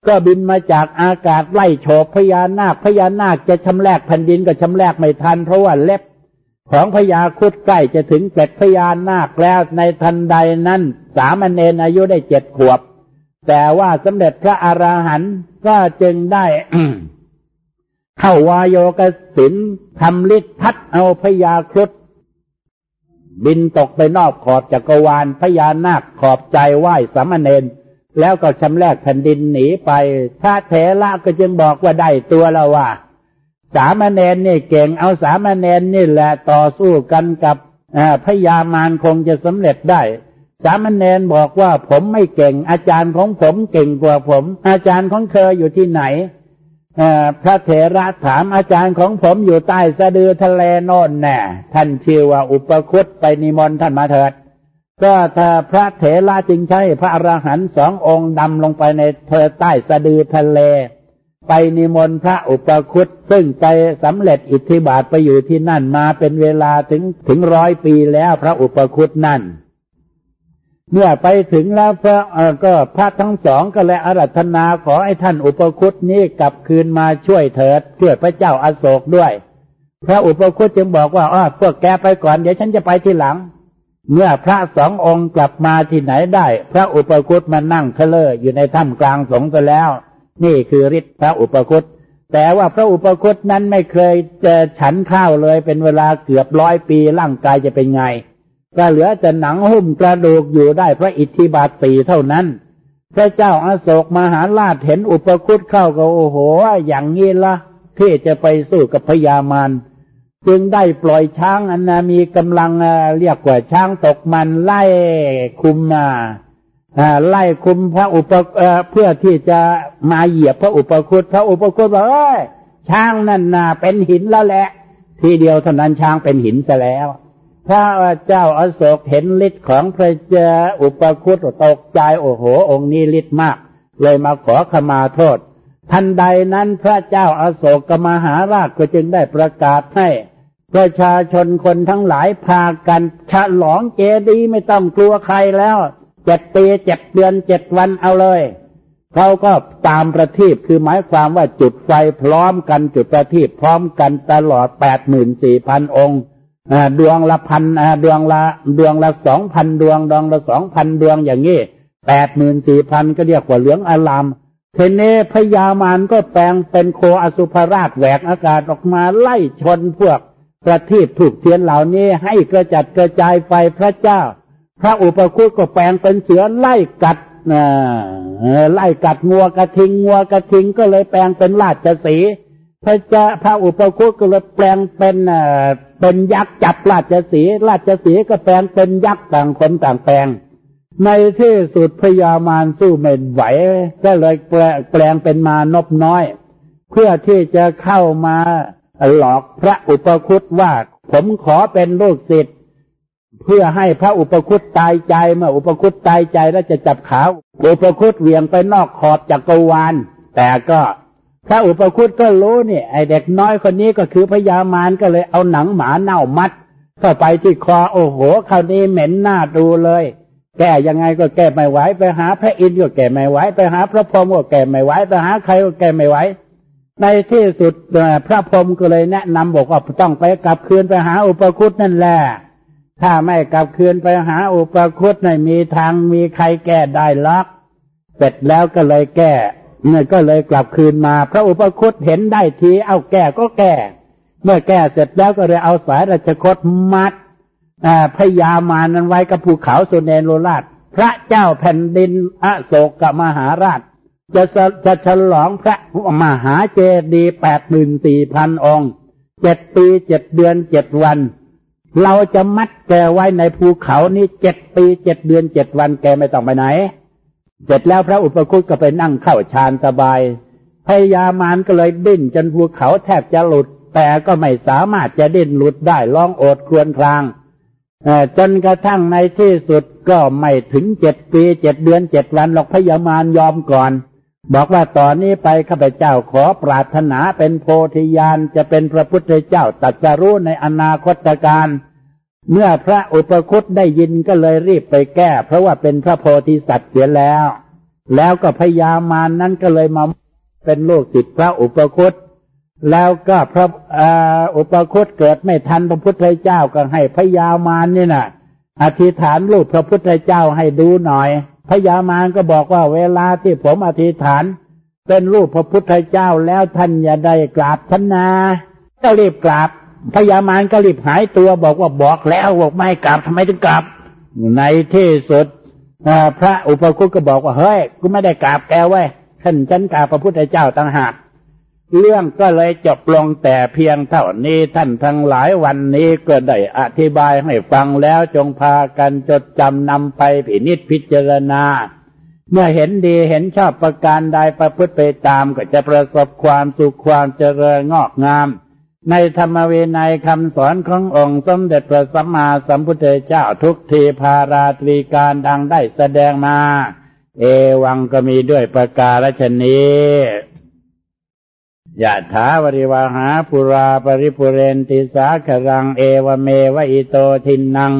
ก็บินมาจากอากาศไล่โฉบพญานาคพญานาคจะชำแรกแผ่นดินก็ชำแรกไม่ทัน เพราะว่าเล็บของพญาครุฑใกล้จะถึงเกล็ดพญานาคแล้วในทันใดนั้นสามเณรอายุได้เจ็ดขวบ แต่ว่าสมเด็จพระอราหันต์ก็จึงได้เข้าวายโยกสินทำฤทธิ์พัดเอาพญาครุฑบินตกไปนอกขอบจักรวาลพญานาคขอบใจไหว้สามเณรแล้วก็ชำแรกแผ่นดินหนีไปพระเถระก็จึงบอกว่าได้ตัวแล้วว่า สามเณรนี่เก่งเอาสามเณรนี่แหละต่อสู้กันกับพญามารคงจะสำเร็จได้ สามเณรบอกว่าผมไม่เก่ง อาจารย์ของผมเก่งกว่าผม อาจารย์ของเธออยู่ที่ไหนพระเถระถามอาจารย์ของผมอยู่ใต้สะดือทะเลโน่นแน่ท่านชื่อว่าอุปคุตไปนิมนต์ท่านมาเถิด ก็ถ้าพระเถระจึงใช้พระอรหันต์สององค์ดำลงไปในเธอใต้สะดือทะเล ไปนิมนต์พระอุปคุตซึ่งไปสำเร็จอิทธิบาทไปอยู่ที่นั่นมาเป็นเวลาถึงถึงร้อยปีแล้วพระอุปคุตนั่น เมื่อไปถึงแล้วพระก็พระทั้งสองก็เลยอารัธนาขอให้ท่านอุปคุตนี้กลับคืนมาช่วยเถิดช่วยพระเจ้าอาโศกด้วย พระอุปคุตจึงบอกว่าอ๋อพวกแกไปก่อนเดี๋ยวฉันจะไปทีหลัง เมื่อพระสององค์กลับมาที่ไหนได้ พระอุปคุตมานั่งเทเลอยู่ในถ้ำกลางสงฆ์ไปแล้ว นี่คือฤทธิ์พระอุปคุตแต่ว่าพระอุปคุตนั้นไม่เคยจะฉันข้าวเลยเป็นเวลาเกือบร้อยปีร่างกายจะเป็นไง ก็เหลือแต่หนังหุ้มกระดูกอยู่ได้พระอิทธิบาทสี่เท่านั้น พระเจ้าอาโศกมหาราชเห็นอุปคุตเข้าก็โอ้โห อย่างนี้ละที่จะไปสู้กับพญามารจึงได้ปล่อยช้างอันนามีกำลังเรียกว่าช้างตกมันไล่คุมมาไล่คุมพระอุปเพื่อที่จะมาเหยียบพระอุปคุตพระอุปคุตบอกเอ้ยช้างนั่นน่ะเป็นหินแล้วแหละ ทีเดียวเท่านั้นช้างเป็นหินซะแล้ว พระเจ้าอโศกเห็นฤทธิ์ของพระเจ้าอุปคุตตกใจโอ้โห องค์นี้ฤทธิ์มาก เลยมาขอขมาโทษ ทันใดนั้นพระเจ้าอาโศกกมหาราชก็จึงได้ประกาศให้ ประชาชนคนทั้งหลายพากันฉลองเจดีไม่ต้องกลัวใครแล้วเจ็ดปีเจ็ดเดือนเจ็ดวันเอาเลยเขาก็ตามประทีปคือหมายความว่าจุดไฟพร้อมกันจุดประทีปพร้อมกันตลอดแปดหมื่นสี่พันองค์ ดวงละพันดวงละดวงละสองพันดวงดวงละสองพันดวงอย่างนี้แปดหมื่นสี่พันก็เรียกว่าเหลืองอลามเทเนพยามานก็แปลงเป็นโคอสุภราชแหวกอากาศออกมาไล่ชนพวกประทีปถูกเทียนเหล่านี้ให้กระจัดกระจายไฟพระเจ้า พระอุปคุตก็แปลงเป็นเสือไล่กัดไล่กัดงัวกระทิงงัวกระทิงก็เลยแปลงเป็นราชสี พระเจ้าพระอุปคุตก็เลยแปลงเป็นเป็นยักษ์จับราชสีราชสีก็แปลงเป็นยักษ์ต่างคนต่างแปลง ในที่สุดพญามารสู้ไม่ไหวก็เลยแปลงเป็นมานบน้อย เพื่อที่จะเข้ามาหลอกพระอุปคุตว่าผมขอเป็นลูกศิษย์เพื่อให้พระอุปคุตตายใจเมื่ออุปคุตตายใจแล้วจะจับขาอุปคุตเหวี่ยงไปนอกขอบจักรวาลแต่ก็ พระอุปคุตก็รู้นี่ไอเด็กน้อยคนนี้ก็คือพญามารก็เลยเอาหนังหมาเน่ามัดเข้าไปที่คอโอ้โหคราวนี้เหม็นหน้าดูเลย แก้ยังไงก็แก้ไม่ไหวไปหาพระอินทร์ก็แก้ไม่ไหวไปหาพระพรหมก็แก้ไม่ไหวไปหาใครก็แก้ไม่ไหวในที่สุดพระพรหมก็เลยแนะนำบอกว่าต้องไปกลับคืนไปหาอุปคุตนั่นแหละถ้าไม่กลับคืนไปหาอุปคุตไม่มีทางมีใครแก้ได้ล็อกเสร็จแล้วก็เลยแก้ เนี่ยก็เลยกลับคืนมา พระอุปคุตเห็นได้ที เอาแก้ก็แก้เมื่อแก้เสร็จแล้วก็เลยเอาสายราชคตมัดพยามานั้นไว้กับภูเขาสุเนโรราช พระเจ้าแผ่นดินอโศกมหาราช จะจะฉลองพระมหาเจดีแปดหมื่นสี่พันองค์เจ็ดปีเจ็ดเดือนเจ็ดวัน เราจะมัดแกไว้ในภูเขานี้เจ็ดปีเจ็ดเดือนเจ็ดวันแกไม่ต้องไปไหน เสร็จแล้วพระอุปคุตก็ไปนั่งเข้าฌานสบาย พยามารก็เลยดิ้นจนภูเขาแทบจะหลุด แต่ก็ไม่สามารถจะดิ้นหลุดได้ร้องโอดครวญครางจนกระทั่งในที่สุดก็ไม่ถึงเจ็ดปีเจ็ดเดือนเจ็ดวันหรอกพยามารยอมก่อน บอกว่าตอนนี้ไปข้าพเจ้าขอปรารถนาเป็นโพธิญาณจะเป็นพระพุทธเจ้าตัดสรู้ในอนาคตการ เมื่อพระอุปคุตได้ยินก็เลยรีบไปแก้ เพราะว่าเป็นพระโพธิสัตว์เสียแล้ว แล้วก็พยามารนั้นก็เลยมาเป็นลูกศิษย์พระอุปคุตแล้วก็พระอุปคุตเกิดไม่ทันพระพุทธเจ้าก็ให้พญามารนี่นะอธิษฐานรูปพระพุทธเจ้าให้ดูหน่อยพญามารก็บอกว่าเวลาที่ผมอธิษฐาน เป็นรูปพระพุทธเจ้าแล้วท่านอย่าได้กราบท่านนาก็รีบกราบ พญามารก็รีบหายตัวบอกว่าบอกแล้วบอกไม่กราบทำไมถึงกราบในที่สุดพระอุปคุตก็บอกว่าเฮ้ยกูไม่ได้กราบแกไว้ท่านฉันกราบพระพุทธเจ้าต่างหากเรื่องก็เลยจบลงแต่เพียงเท่านี้ท่านทั้งหลายวันนี้ก็ได้อธิบายให้ฟังแล้วจงพากันจดจำนำไปพินิจพิจารณา เมื่อเห็นดีเห็นชอบประการใดประพฤติไปตามก็จะประสบความสุขความเจริญงอกงาม ในธรรมเวนัยคำสอนขององค์สมเด็จพระสัมมาสัมพุทธเจ้าทุกทีพาราตรีการดังได้แสดงมา เอวังก็มีด้วยประการฉะนี้ยะถา วาริวะหาปูรา ปะริปูเรนติสาคะรังเอวะเมวะอิโตทินนัง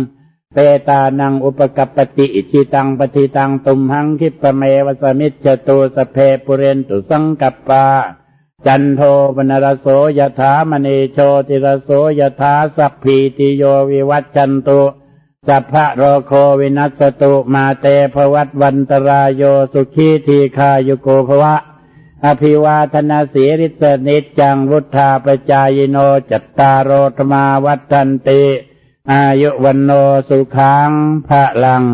เปตานังอุปะกัปปะติอิจฉิตังปัตถิตังตุมหัง ขิปปะเมวะ สะมิชฌะตุ สัพเพปูเรนตุสังกัปปา จันโทปัณณะระโส ยะถา มะณีโชติระโส ยะถาสัพพีติโยวิวัชชันตุสัพพะโรโควินัสตุมาเตภวัตวันตรายโยสุขีทีคายุโกภวะ อภิวาทนาสีริสนิจังวุธาปจายโนจัตตารโรธมาวัฏันติ อายุวันโนสุขังพระลัง